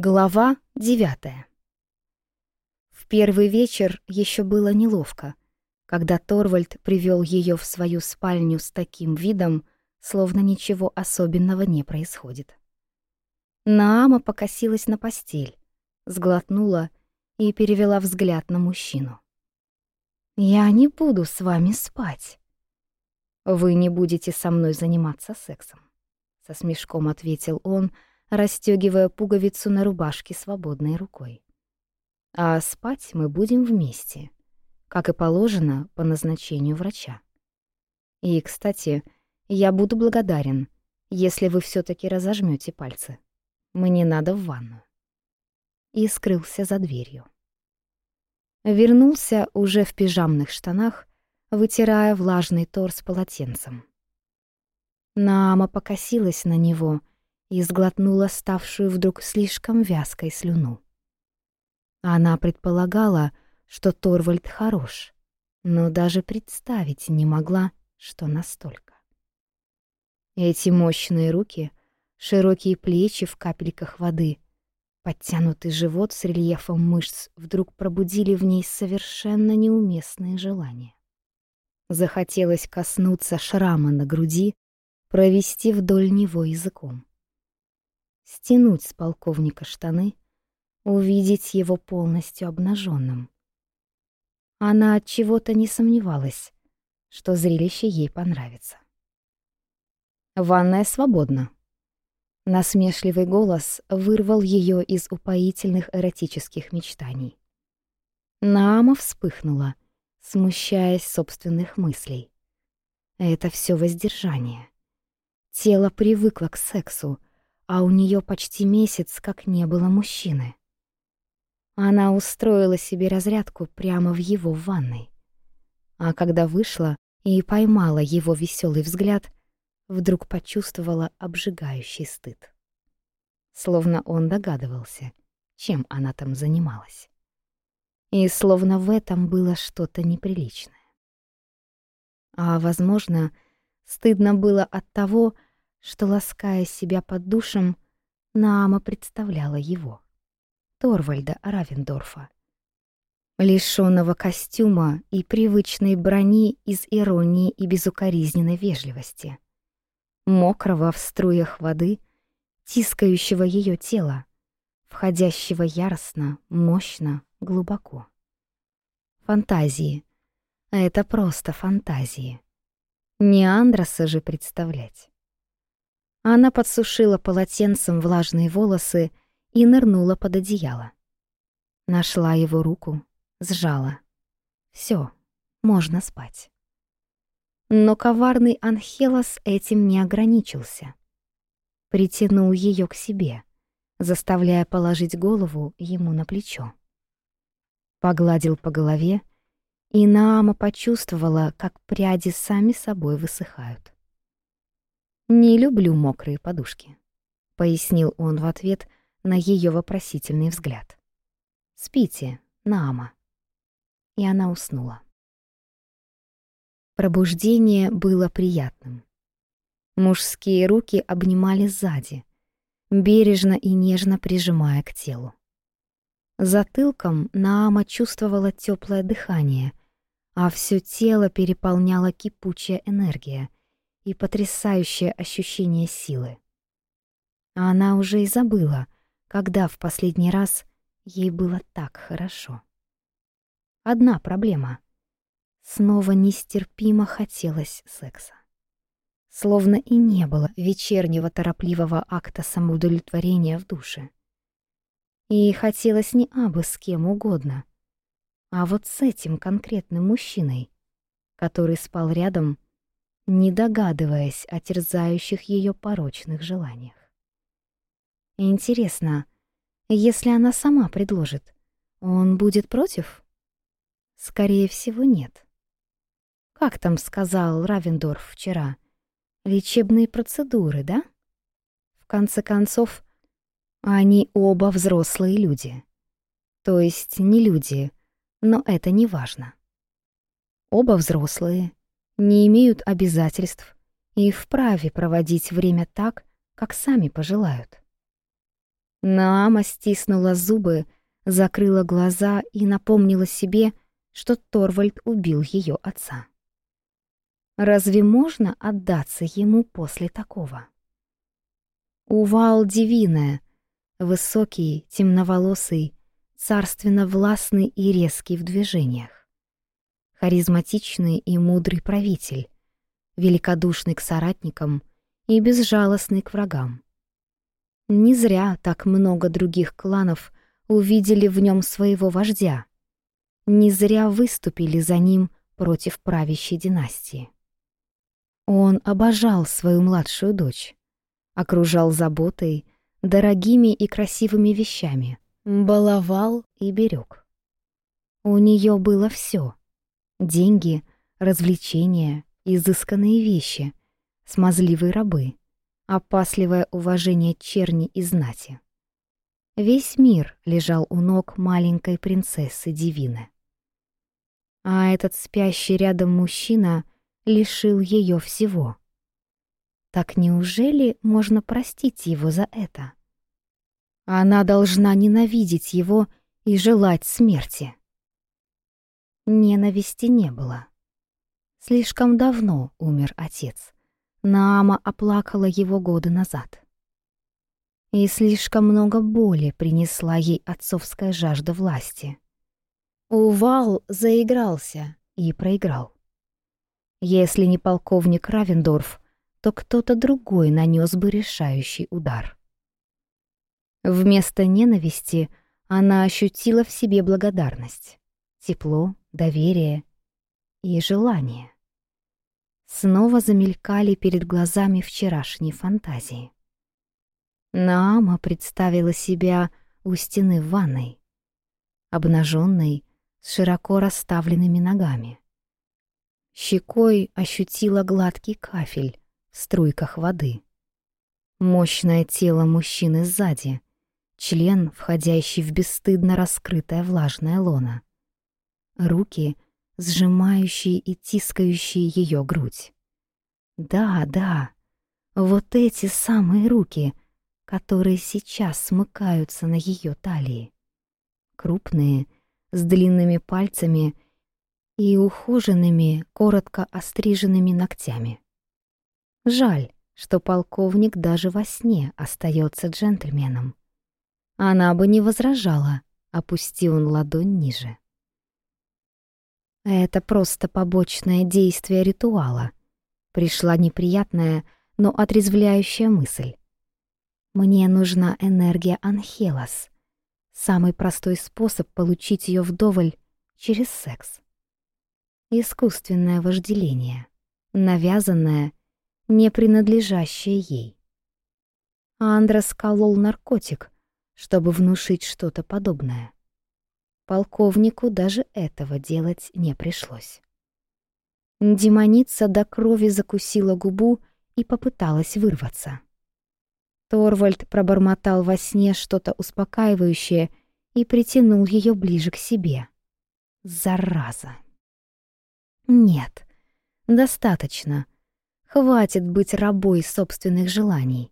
Глава девятая. В первый вечер еще было неловко, когда Торвальд привел ее в свою спальню с таким видом, словно ничего особенного не происходит. Наама покосилась на постель, сглотнула и перевела взгляд на мужчину. «Я не буду с вами спать». «Вы не будете со мной заниматься сексом», — со смешком ответил он, — расстегивая пуговицу на рубашке свободной рукой. «А спать мы будем вместе, как и положено по назначению врача. И, кстати, я буду благодарен, если вы все таки разожмете пальцы. Мне надо в ванну. И скрылся за дверью. Вернулся уже в пижамных штанах, вытирая влажный торс полотенцем. Наама покосилась на него, и сглотнула ставшую вдруг слишком вязкой слюну. Она предполагала, что Торвальд хорош, но даже представить не могла, что настолько. Эти мощные руки, широкие плечи в капельках воды, подтянутый живот с рельефом мышц вдруг пробудили в ней совершенно неуместные желания. Захотелось коснуться шрама на груди, провести вдоль него языком стянуть с полковника штаны, увидеть его полностью обнаженным. Она от чего-то не сомневалась, что зрелище ей понравится. «Ванная свободна». Насмешливый голос вырвал ее из упоительных эротических мечтаний. Наама вспыхнула, смущаясь собственных мыслей. Это все воздержание. Тело привыкло к сексу, а у нее почти месяц как не было мужчины. Она устроила себе разрядку прямо в его ванной. А когда вышла и поймала его веселый взгляд, вдруг почувствовала обжигающий стыд. Словно он догадывался, чем она там занималась. И словно в этом было что-то неприличное. А, возможно, стыдно было от того, что что, лаская себя под душем, Наама представляла его, Торвальда Равендорфа. лишенного костюма и привычной брони из иронии и безукоризненной вежливости. Мокрого в струях воды, тискающего ее тело, входящего яростно, мощно, глубоко. Фантазии. Это просто фантазии. Не Андраса же представлять. Она подсушила полотенцем влажные волосы и нырнула под одеяло. Нашла его руку, сжала. Все, можно спать. Но коварный Анхелос этим не ограничился. Притянул ее к себе, заставляя положить голову ему на плечо. Погладил по голове, и Наама почувствовала, как пряди сами собой высыхают. «Не люблю мокрые подушки», — пояснил он в ответ на ее вопросительный взгляд. «Спите, Наама». И она уснула. Пробуждение было приятным. Мужские руки обнимали сзади, бережно и нежно прижимая к телу. Затылком Наама чувствовала теплое дыхание, а все тело переполняло кипучая энергия — и потрясающее ощущение силы. А она уже и забыла, когда в последний раз ей было так хорошо. Одна проблема. Снова нестерпимо хотелось секса. Словно и не было вечернего торопливого акта самоудовлетворения в душе. И хотелось не абы с кем угодно, а вот с этим конкретным мужчиной, который спал рядом не догадываясь о терзающих ее порочных желаниях. Интересно, если она сама предложит, он будет против? Скорее всего, нет. Как там сказал Равендорф вчера? Лечебные процедуры, да? В конце концов, они оба взрослые люди. То есть не люди, но это не важно. Оба взрослые — не имеют обязательств и вправе проводить время так, как сами пожелают. Наама стиснула зубы, закрыла глаза и напомнила себе, что Торвальд убил ее отца. Разве можно отдаться ему после такого? Увал Дивиная, высокий, темноволосый, царственно властный и резкий в движениях харизматичный и мудрый правитель, великодушный к соратникам и безжалостный к врагам. Не зря так много других кланов увидели в нем своего вождя. Не зря выступили за ним против правящей династии. Он обожал свою младшую дочь, окружал заботой, дорогими и красивыми вещами, баловал и берег. У нее было все деньги, развлечения, изысканные вещи, смазливые рабы, опасливое уважение черни и знати. Весь мир лежал у ног маленькой принцессы Дивины. А этот спящий рядом мужчина лишил ее всего. Так неужели можно простить его за это? Она должна ненавидеть его и желать смерти. Ненависти не было. Слишком давно умер отец. Наама оплакала его годы назад. И слишком много боли принесла ей отцовская жажда власти. Увал заигрался и проиграл. Если не полковник Равендорф, то кто-то другой нанес бы решающий удар. Вместо ненависти она ощутила в себе благодарность тепло, доверие и желание. Снова замелькали перед глазами вчерашние фантазии. Наама представила себя у стены в ванной, обнаженной, с широко расставленными ногами. Щекой ощутила гладкий кафель в струйках воды. Мощное тело мужчины сзади, член, входящий в бесстыдно раскрытое влажное лоно руки, сжимающие и тискающие ее грудь. Да, да, вот эти самые руки, которые сейчас смыкаются на ее талии. Крупные, с длинными пальцами и ухоженными, коротко остриженными ногтями. Жаль, что полковник даже во сне остается джентльменом. Она бы не возражала, опустил он ладонь ниже это просто побочное действие ритуала. Пришла неприятная, но отрезвляющая мысль. Мне нужна энергия Анхелос. Самый простой способ получить ее вдоволь — через секс. Искусственное вожделение, навязанное, не принадлежащее ей. Андрес колол наркотик, чтобы внушить что-то подобное. Полковнику даже этого делать не пришлось. Демоница до крови закусила губу и попыталась вырваться. Торвальд пробормотал во сне что-то успокаивающее и притянул ее ближе к себе. Зараза! Нет, достаточно. Хватит быть рабой собственных желаний.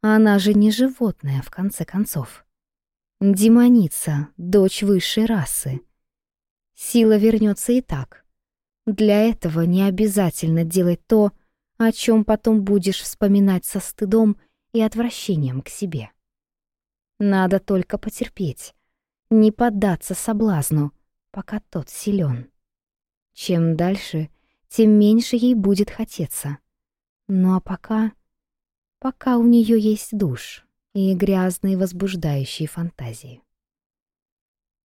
Она же не животное, в конце концов. Демоница, дочь высшей расы. Сила вернется и так. Для этого не обязательно делать то, о чем потом будешь вспоминать со стыдом и отвращением к себе. Надо только потерпеть, не поддаться соблазну, пока тот силен. Чем дальше, тем меньше ей будет хотеться. Ну а пока... пока у нее есть душ и грязные, возбуждающие фантазии.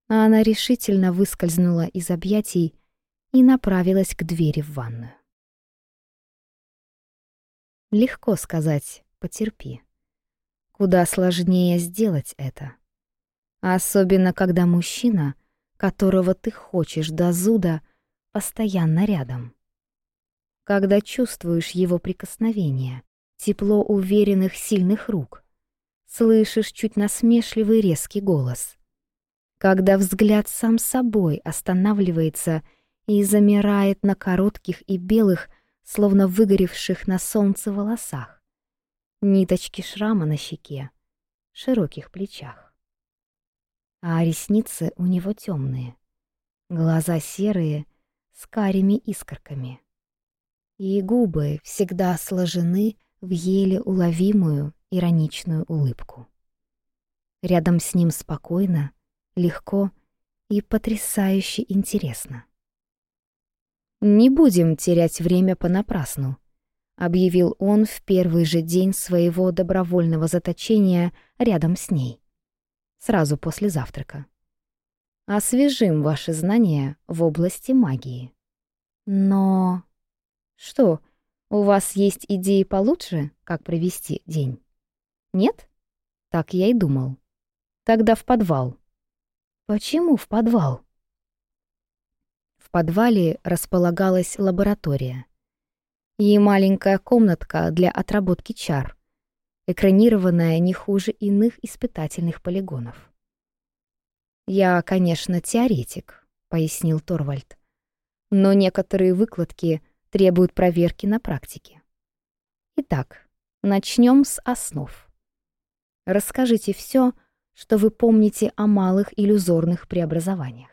А Она решительно выскользнула из объятий и направилась к двери в ванную. Легко сказать «потерпи». Куда сложнее сделать это. Особенно, когда мужчина, которого ты хочешь до зуда, постоянно рядом. Когда чувствуешь его прикосновение, тепло уверенных сильных рук, слышишь чуть насмешливый резкий голос. Когда взгляд сам собой останавливается и замирает на коротких и белых, словно выгоревших на солнце волосах, ниточки шрама на щеке, широких плечах. А ресницы у него темные, глаза серые, с карими искорками. И губы всегда сложены в еле уловимую ироничную улыбку. Рядом с ним спокойно, легко и потрясающе интересно. «Не будем терять время понапрасну», — объявил он в первый же день своего добровольного заточения рядом с ней, сразу после завтрака. «Освежим ваши знания в области магии». «Но...» «Что, у вас есть идеи получше, как провести день?» Нет? Так я и думал. Тогда в подвал. Почему в подвал? В подвале располагалась лаборатория и маленькая комнатка для отработки чар, экранированная не хуже иных испытательных полигонов. «Я, конечно, теоретик», — пояснил Торвальд, «но некоторые выкладки требуют проверки на практике. Итак, начнем с основ расскажите все, что вы помните о малых иллюзорных преобразованиях.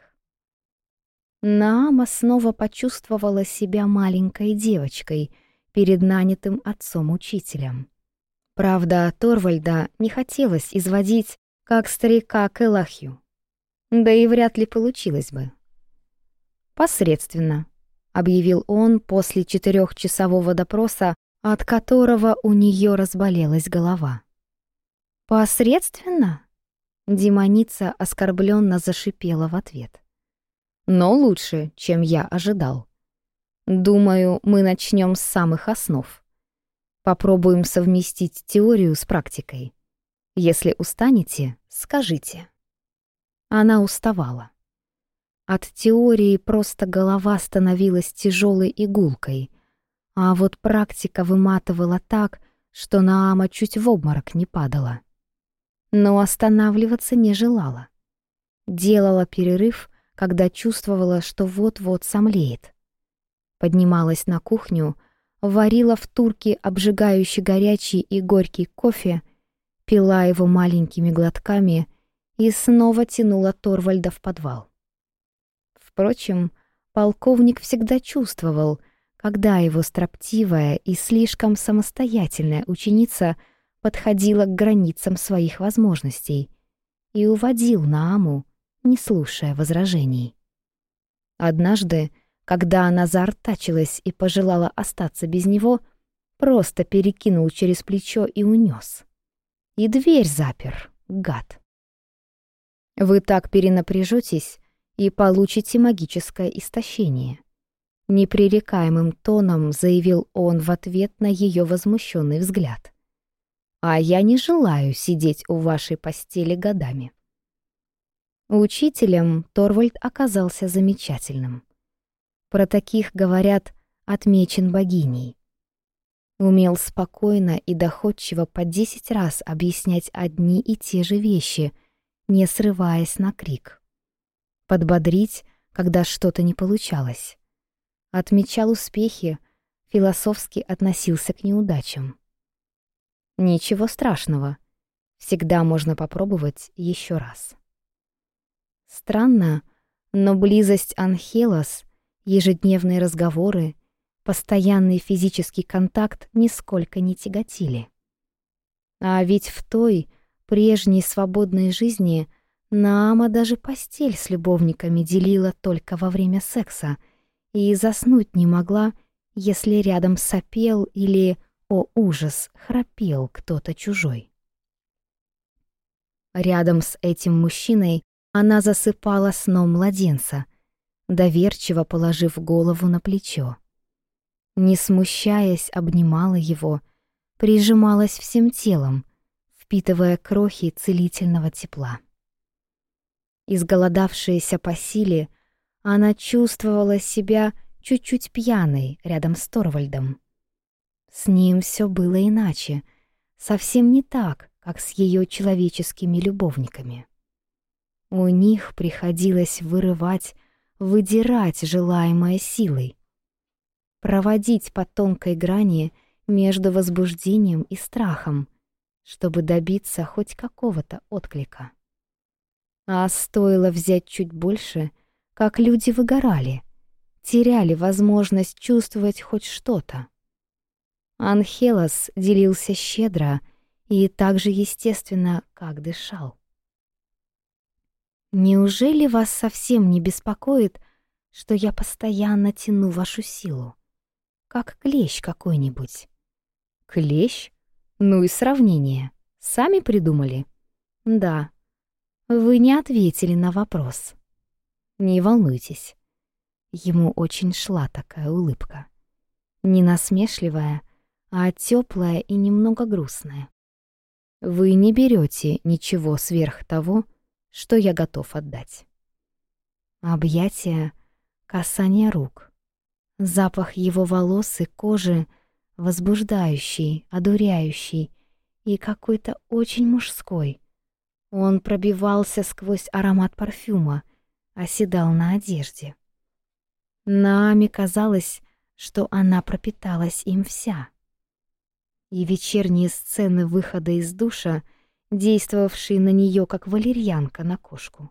Наама снова почувствовала себя маленькой девочкой перед нанятым отцом-учителем. Правда, Торвальда не хотелось изводить, как старика Келахью. Да и вряд ли получилось бы. «Посредственно», — объявил он после четырехчасового допроса, от которого у нее разболелась голова. «Посредственно?» Демоница оскорбленно зашипела в ответ. «Но лучше, чем я ожидал. Думаю, мы начнем с самых основ. Попробуем совместить теорию с практикой. Если устанете, скажите». Она уставала. От теории просто голова становилась тяжелой игулкой, а вот практика выматывала так, что Наама чуть в обморок не падала но останавливаться не желала. Делала перерыв, когда чувствовала, что вот-вот сомлеет. Поднималась на кухню, варила в турке обжигающий горячий и горький кофе, пила его маленькими глотками и снова тянула Торвальда в подвал. Впрочем, полковник всегда чувствовал, когда его строптивая и слишком самостоятельная ученица — подходила к границам своих возможностей и уводил Нааму, не слушая возражений. Однажды, когда она заортачилась и пожелала остаться без него, просто перекинул через плечо и унес. И дверь запер, гад. Вы так перенапряжетесь и получите магическое истощение. Непререкаемым тоном заявил он в ответ на ее возмущенный взгляд а я не желаю сидеть у вашей постели годами». Учителем Торвальд оказался замечательным. Про таких, говорят, отмечен богиней. Умел спокойно и доходчиво по десять раз объяснять одни и те же вещи, не срываясь на крик. Подбодрить, когда что-то не получалось. Отмечал успехи, философски относился к неудачам Ничего страшного. Всегда можно попробовать еще раз. Странно, но близость Анхелос, ежедневные разговоры, постоянный физический контакт нисколько не тяготили. А ведь в той, прежней свободной жизни Наама даже постель с любовниками делила только во время секса и заснуть не могла, если рядом сопел или о, ужас! Храпел кто-то чужой. Рядом с этим мужчиной она засыпала сном младенца, доверчиво положив голову на плечо. Не смущаясь, обнимала его, прижималась всем телом, впитывая крохи целительного тепла. Изголодавшаяся по силе, она чувствовала себя чуть-чуть пьяной рядом с Торвальдом. С ним все было иначе, совсем не так, как с ее человеческими любовниками. У них приходилось вырывать, выдирать желаемое силой, проводить по тонкой грани между возбуждением и страхом, чтобы добиться хоть какого-то отклика. А стоило взять чуть больше, как люди выгорали, теряли возможность чувствовать хоть что-то. Анхелос делился щедро и так же естественно, как дышал. «Неужели вас совсем не беспокоит, что я постоянно тяну вашу силу? Как клещ какой-нибудь?» «Клещ? Ну и сравнение. Сами придумали?» «Да. Вы не ответили на вопрос. Не волнуйтесь». Ему очень шла такая улыбка. Не насмешливая, а теплая и немного грустная. Вы не берете ничего сверх того, что я готов отдать. Объятия, касание рук, запах его волос и кожи, возбуждающий, одуряющий и какой-то очень мужской. Он пробивался сквозь аромат парфюма, оседал на одежде. Нами казалось, что она пропиталась им вся и вечерние сцены выхода из душа, действовавшие на нее как валерьянка на кошку.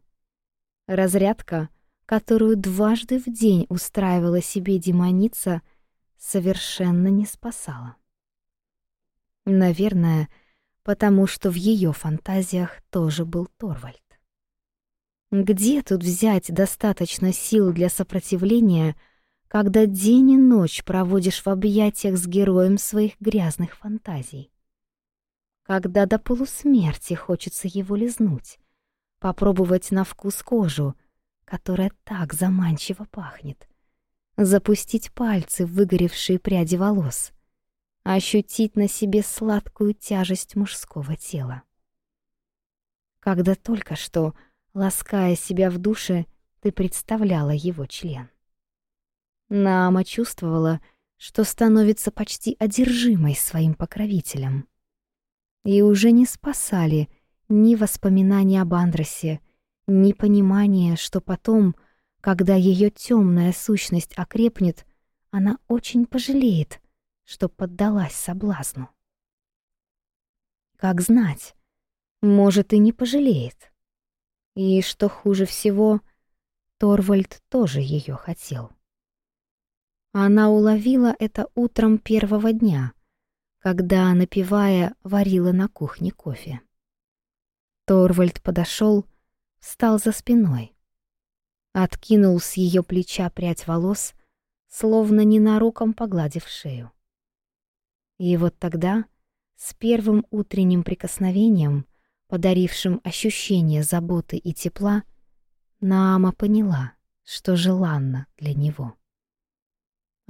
Разрядка, которую дважды в день устраивала себе демоница, совершенно не спасала. Наверное, потому что в ее фантазиях тоже был Торвальд. Где тут взять достаточно сил для сопротивления — когда день и ночь проводишь в объятиях с героем своих грязных фантазий. Когда до полусмерти хочется его лизнуть, попробовать на вкус кожу, которая так заманчиво пахнет, запустить пальцы в выгоревшие пряди волос, ощутить на себе сладкую тяжесть мужского тела. Когда только что, лаская себя в душе, ты представляла его член. Нама чувствовала, что становится почти одержимой своим покровителем. И уже не спасали ни воспоминания об Андросе, ни понимание, что потом, когда ее темная сущность окрепнет, она очень пожалеет, что поддалась соблазну. Как знать, может, и не пожалеет. И что хуже всего, Торвальд тоже ее хотел. Она уловила это утром первого дня, когда, напивая, варила на кухне кофе. Торвальд подошел, встал за спиной. Откинул с ее плеча прядь волос, словно ненароком погладив шею. И вот тогда, с первым утренним прикосновением, подарившим ощущение заботы и тепла, Наама поняла, что желанно для него.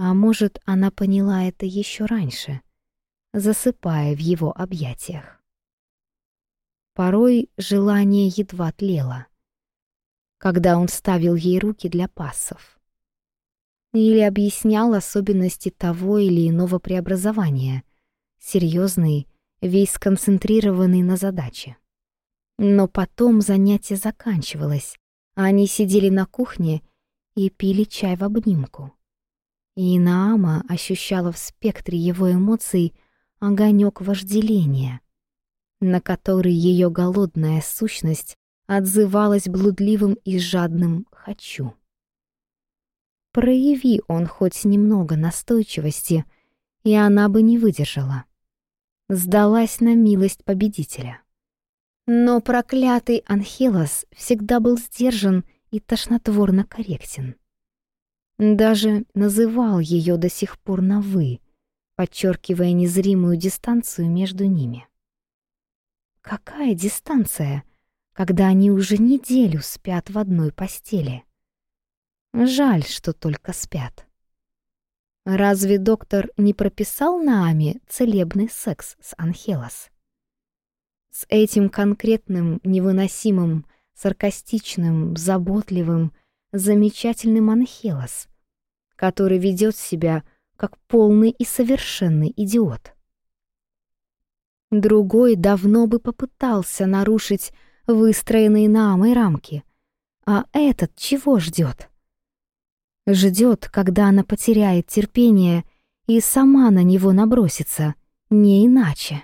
А может, она поняла это еще раньше, засыпая в его объятиях. Порой желание едва тлело, когда он ставил ей руки для пассов или объяснял особенности того или иного преобразования, серьезный, весь сконцентрированный на задаче. Но потом занятие заканчивалось, а они сидели на кухне и пили чай в обнимку и Наама ощущала в спектре его эмоций огонек вожделения, на который ее голодная сущность отзывалась блудливым и жадным «хочу». Прояви он хоть немного настойчивости, и она бы не выдержала. Сдалась на милость победителя. Но проклятый Анхелос всегда был сдержан и тошнотворно корректен даже называл ее до сих пор на «вы», подчеркивая незримую дистанцию между ними. Какая дистанция, когда они уже неделю спят в одной постели? Жаль, что только спят. Разве доктор не прописал Наами целебный секс с Анхелос? С этим конкретным, невыносимым, саркастичным, заботливым, замечательный Манхелос, который ведет себя как полный и совершенный идиот. Другой давно бы попытался нарушить выстроенные Наамой рамки. А этот чего ждет? Ждет, когда она потеряет терпение и сама на него набросится, не иначе.